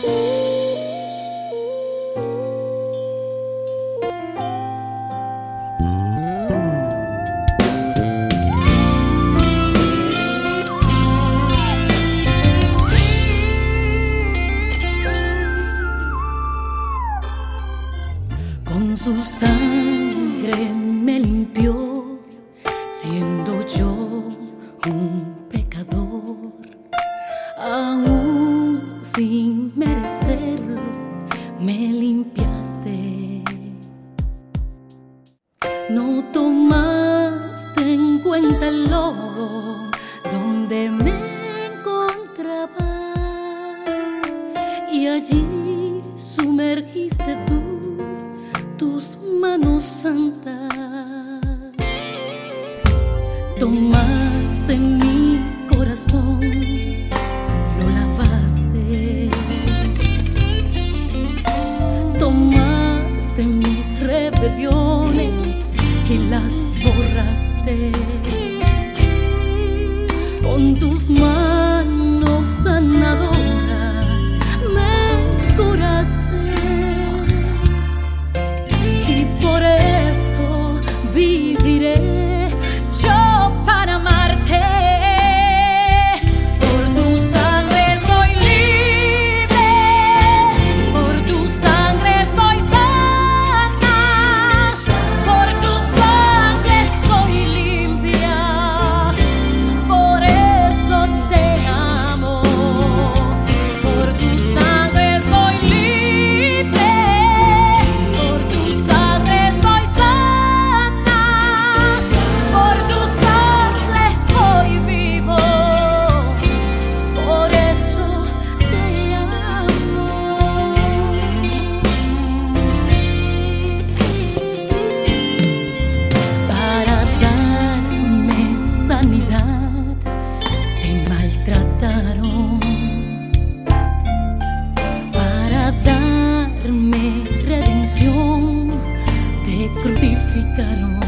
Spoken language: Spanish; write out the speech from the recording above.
Con su sangre sin merecerlo, me limpiaste. No tomaste en cuenta el lodo donde me encontraba y allí sumergiste tú tus manos santas. Tomaste mi corazón, rebeliones y las borraste. Con tus manos sanadoras te crucificaron.